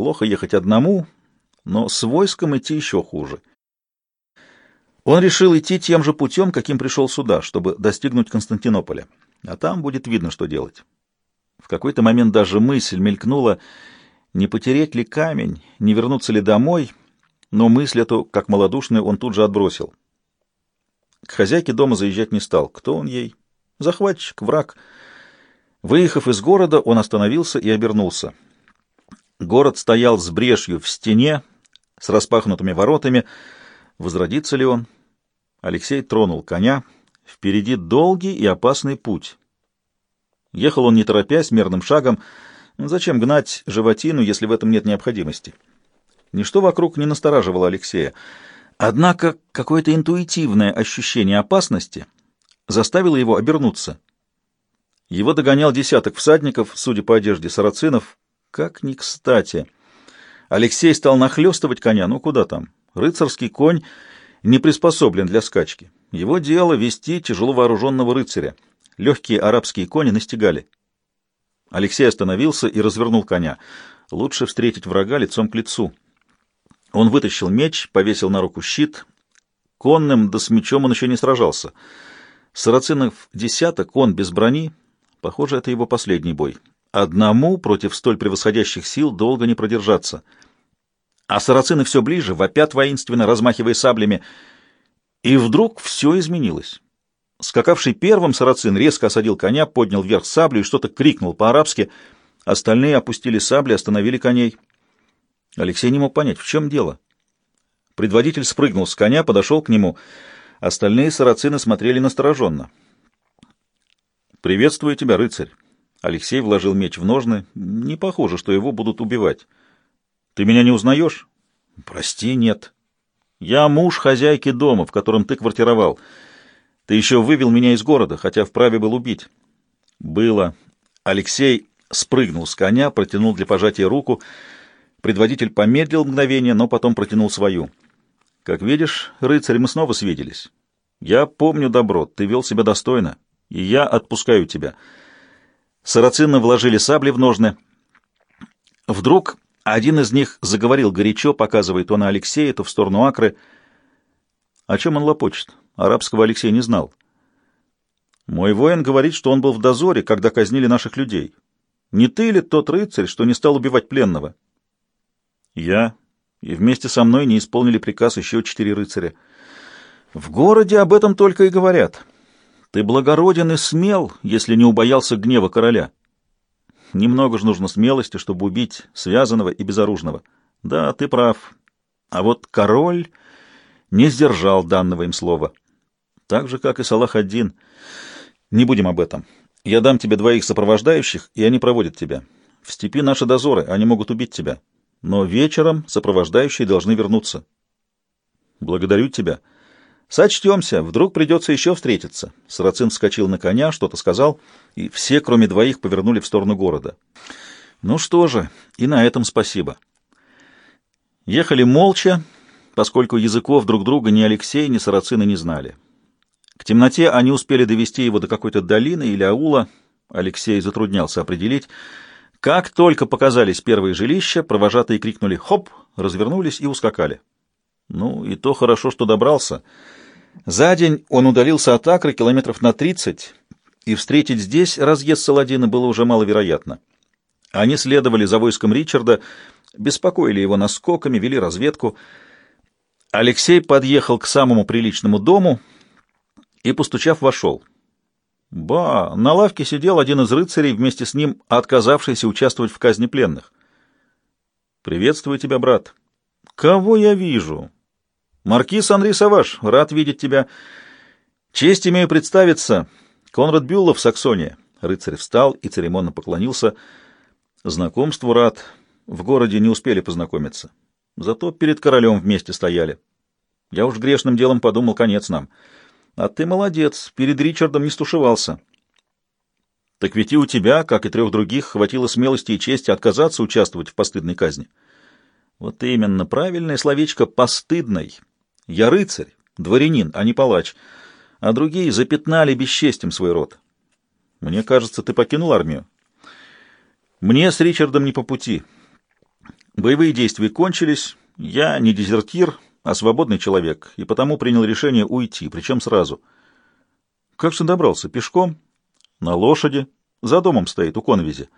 Плохо ехать одному, но с войском идти еще хуже. Он решил идти тем же путем, каким пришел сюда, чтобы достигнуть Константинополя. А там будет видно, что делать. В какой-то момент даже мысль мелькнула, не потереть ли камень, не вернуться ли домой, но мысль эту, как малодушную, он тут же отбросил. К хозяйке дома заезжать не стал. Кто он ей? Захватчик, враг. Выехав из города, он остановился и обернулся. Город стоял с брешью в стене, с распахнутыми воротами. Возродится ли он? Алексей тронул коня. Впереди долгий и опасный путь. Ехал он не торопясь, мерным шагом. Зачем гнать животину, если в этом нет необходимости? Ничто вокруг не настораживало Алексея. Однако какое-то интуитивное ощущение опасности заставило его обернуться. Его догонял десяток всадников, судя по одежде сарацинов. Как ни кстати. Алексей стал нахлестывать коня, ну куда там. Рыцарский конь не приспособлен для скачки. Его дело вести тяжело вооруженного рыцаря. Легкие арабские кони настигали. Алексей остановился и развернул коня. Лучше встретить врага лицом к лицу. Он вытащил меч, повесил на руку щит. Конным да с мечом он еще не сражался. Сарацинов десяток, он без брони. Похоже, это его последний бой. Одному против столь превосходящих сил долго не продержаться. А сарацины все ближе, вопят воинственно, размахивая саблями. И вдруг все изменилось. Скакавший первым сарацин резко осадил коня, поднял вверх саблю и что-то крикнул по-арабски. Остальные опустили сабли, остановили коней. Алексей не мог понять, в чем дело. Предводитель спрыгнул с коня, подошел к нему. Остальные сарацины смотрели настороженно. «Приветствую тебя, рыцарь!» Алексей вложил меч в ножны. «Не похоже, что его будут убивать. Ты меня не узнаешь?» «Прости, нет. Я муж хозяйки дома, в котором ты квартировал. Ты еще вывел меня из города, хотя вправе был убить». «Было». Алексей спрыгнул с коня, протянул для пожатия руку — Предводитель помедлил мгновение, но потом протянул свою. «Как видишь, рыцарь, мы снова свиделись. Я помню добро, ты вел себя достойно, и я отпускаю тебя». Сарацины вложили сабли в ножны. Вдруг один из них заговорил горячо, показывая то на Алексея, то в сторону Акры. О чем он лопочет? Арабского Алексей не знал. «Мой воин говорит, что он был в дозоре, когда казнили наших людей. Не ты ли тот рыцарь, что не стал убивать пленного?» Я и вместе со мной не исполнили приказ еще четыре рыцаря. В городе об этом только и говорят. Ты благороден и смел, если не убоялся гнева короля. Немного же нужно смелости, чтобы убить связанного и безоружного. Да, ты прав. А вот король не сдержал данного им слова. Так же, как и Салах-ад-Дин. Не будем об этом. Я дам тебе двоих сопровождающих, и они проводят тебя. В степи наши дозоры, они могут убить тебя но вечером сопровождающие должны вернуться. Благодарю тебя. Сочтемся, вдруг придется еще встретиться. Сарацин вскочил на коня, что-то сказал, и все, кроме двоих, повернули в сторону города. Ну что же, и на этом спасибо. Ехали молча, поскольку языков друг друга ни Алексей, ни Сарацины не знали. К темноте они успели довести его до какой-то долины или аула. Алексей затруднялся определить, как только показались первые жилища, провожатые крикнули «Хоп!», развернулись и ускакали. Ну, и то хорошо, что добрался. За день он удалился от Акры километров на тридцать, и встретить здесь разъезд Саладина было уже маловероятно. Они следовали за войском Ричарда, беспокоили его наскоками, вели разведку. Алексей подъехал к самому приличному дому и, постучав, вошел. Ба, на лавке сидел один из рыцарей, вместе с ним отказавшийся участвовать в казни пленных. «Приветствую тебя, брат». «Кого я вижу?» «Маркиз Андрей Саваш, рад видеть тебя. Честь имею представиться. Конрад Бюллов, Саксония». Рыцарь встал и церемонно поклонился. «Знакомству рад. В городе не успели познакомиться. Зато перед королем вместе стояли. Я уж грешным делом подумал, конец нам». А ты молодец, перед Ричардом не стушевался. Так ведь и у тебя, как и трех других, хватило смелости и чести отказаться участвовать в постыдной казни. Вот именно, правильное словечко «постыдный». Я рыцарь, дворянин, а не палач, а другие запятнали бесчестием свой род. Мне кажется, ты покинул армию. Мне с Ричардом не по пути. Боевые действия кончились, я не дезертир, а свободный человек, и потому принял решение уйти, причем сразу. Как же добрался? Пешком? На лошади? За домом стоит, у конвизи.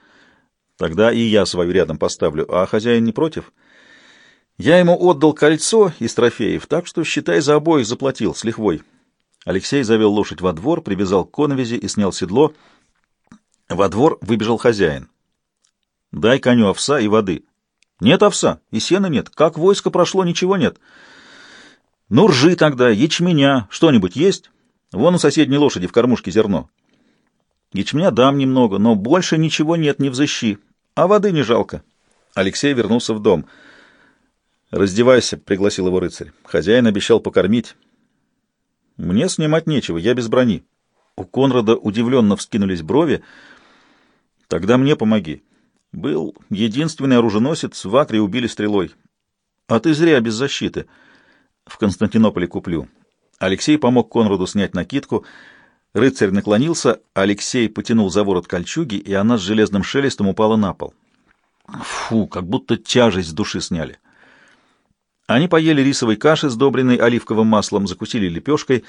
Тогда и я свою рядом поставлю, а хозяин не против? Я ему отдал кольцо из трофеев, так что, считай, за обоих заплатил, с лихвой. Алексей завел лошадь во двор, привязал к конвизи и снял седло. Во двор выбежал хозяин. «Дай коню овса и воды». «Нет овса, и сена нет. Как войско прошло, ничего нет». «Ну, ржи тогда, ячменя, что-нибудь есть? Вон у соседней лошади в кормушке зерно». «Ячменя дам немного, но больше ничего нет, не взыщи. А воды не жалко». Алексей вернулся в дом. «Раздевайся», — пригласил его рыцарь. Хозяин обещал покормить. «Мне снимать нечего, я без брони». У Конрада удивленно вскинулись брови. «Тогда мне помоги. Был единственный оруженосец, в Акре убили стрелой. А ты зря без защиты. В Константинополе куплю». Алексей помог Конраду снять накидку. Рыцарь наклонился, Алексей потянул за ворот кольчуги, и она с железным шелестом упала на пол. Фу, как будто тяжесть с души сняли. Они поели рисовой каши, сдобренной оливковым маслом, закусили лепешкой.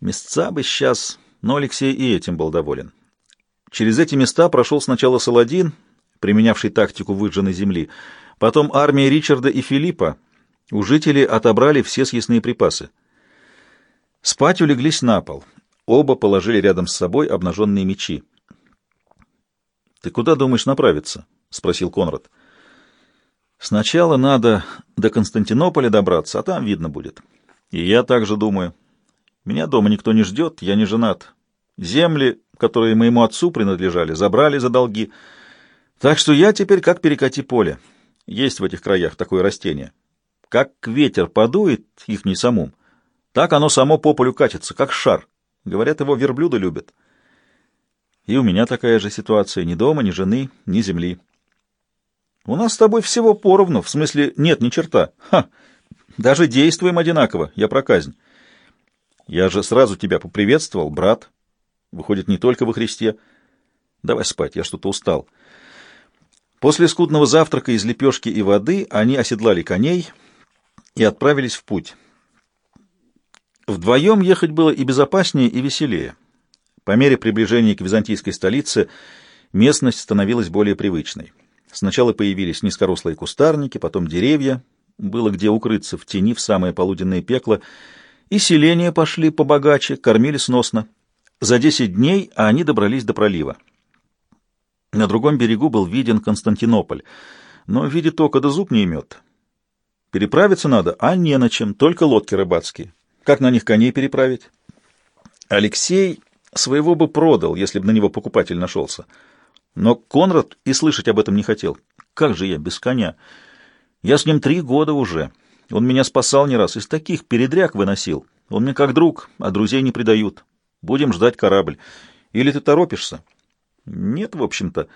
Места бы сейчас, но Алексей и этим был доволен. Через эти места прошел сначала Саладин, применявший тактику выжженной земли, потом армия Ричарда и Филиппа. У жителей отобрали все съестные припасы. Спать улеглись на пол. Оба положили рядом с собой обнаженные мечи. — Ты куда думаешь направиться? — спросил Конрад. — Сначала надо до Константинополя добраться, а там видно будет. И я также думаю. Меня дома никто не ждет, я не женат. Земли, которые моему отцу принадлежали, забрали за долги. Так что я теперь как перекати поле. Есть в этих краях такое растение. Как ветер подует их не самум, так оно само по полю катится, как шар. Говорят, его верблюды любят. И у меня такая же ситуация. Ни дома, ни жены, ни земли. У нас с тобой всего поровну, в смысле нет ни черта. Ха! Даже действуем одинаково, я про казнь. Я же сразу тебя поприветствовал, брат. Выходит, не только во Христе. Давай спать, я что-то устал. После скудного завтрака из лепешки и воды они оседлали коней и отправились в путь. Вдвоем ехать было и безопаснее, и веселее. По мере приближения к византийской столице местность становилась более привычной. Сначала появились низкорослые кустарники, потом деревья, было где укрыться в тени в самое полуденное пекло, и селения пошли побогаче, кормили сносно. За десять дней они добрались до пролива. На другом берегу был виден Константинополь, но видит око да зуб не имет. Переправиться надо, а не на чем, только лодки рыбацкие. Как на них коней переправить? Алексей своего бы продал, если бы на него покупатель нашелся. Но Конрад и слышать об этом не хотел. Как же я без коня? Я с ним три года уже. Он меня спасал не раз, из таких передряг выносил. Он мне как друг, а друзей не предают. Будем ждать корабль. Или ты торопишься? Нет, в общем-то.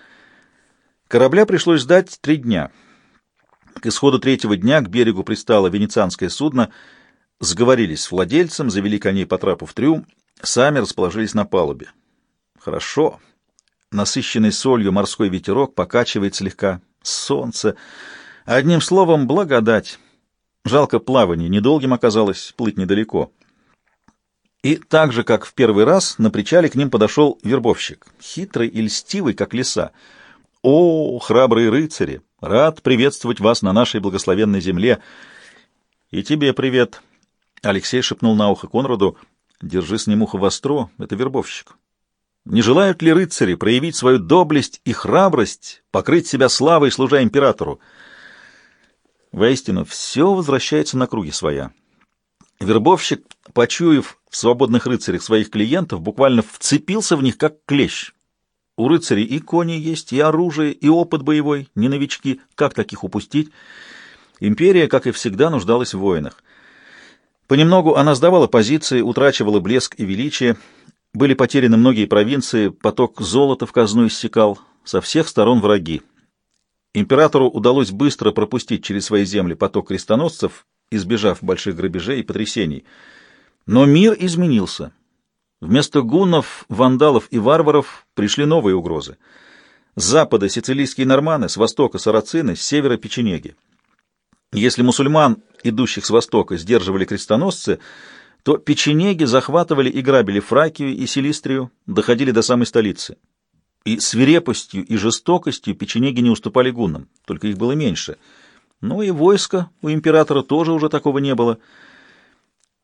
Корабля пришлось ждать три дня. К исходу третьего дня к берегу пристало венецианское судно. Сговорились с владельцем, завели коней по трапу в трюм, сами расположились на палубе. Хорошо. Насыщенный солью морской ветерок покачивает слегка. Солнце. Одним словом, благодать. Жалко плавание, недолгим оказалось, плыть недалеко. И так же, как в первый раз, на причале к ним подошел вербовщик, хитрый и льстивый, как лиса. «О, храбрые рыцари! Рад приветствовать вас на нашей благословенной земле!» «И тебе привет!» Алексей шепнул на ухо Конраду. «Держи с ним ухо востро, это вербовщик. Не желают ли рыцари проявить свою доблесть и храбрость, покрыть себя славой, служа императору? Воистину, все возвращается на круги своя. Вербовщик, почуяв в свободных рыцарях своих клиентов, буквально вцепился в них, как клещ. У рыцарей и кони есть, и оружие, и опыт боевой, не новички. Как таких упустить? Империя, как и всегда, нуждалась в воинах. Понемногу она сдавала позиции, утрачивала блеск и величие, были потеряны многие провинции, поток золота в казну иссякал, со всех сторон враги. Императору удалось быстро пропустить через свои земли поток крестоносцев, избежав больших грабежей и потрясений. Но мир изменился. Вместо гуннов, вандалов и варваров пришли новые угрозы. С запада сицилийские норманы, с востока сарацины, с севера печенеги. Если мусульман, идущих с востока, сдерживали крестоносцы, то печенеги захватывали и грабили Фракию и Силистрию, доходили до самой столицы. И свирепостью и жестокостью печенеги не уступали гуннам, только их было меньше. Но и войска у императора тоже уже такого не было —